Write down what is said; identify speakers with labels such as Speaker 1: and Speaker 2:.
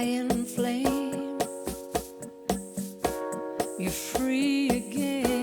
Speaker 1: flying flame. You're free again.